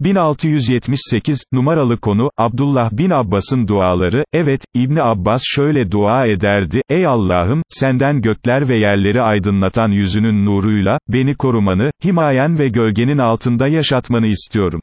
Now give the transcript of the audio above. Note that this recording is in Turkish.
1678, numaralı konu, Abdullah bin Abbas'ın duaları, evet, İbni Abbas şöyle dua ederdi, ey Allah'ım, senden gökler ve yerleri aydınlatan yüzünün nuruyla, beni korumanı, himayen ve gölgenin altında yaşatmanı istiyorum.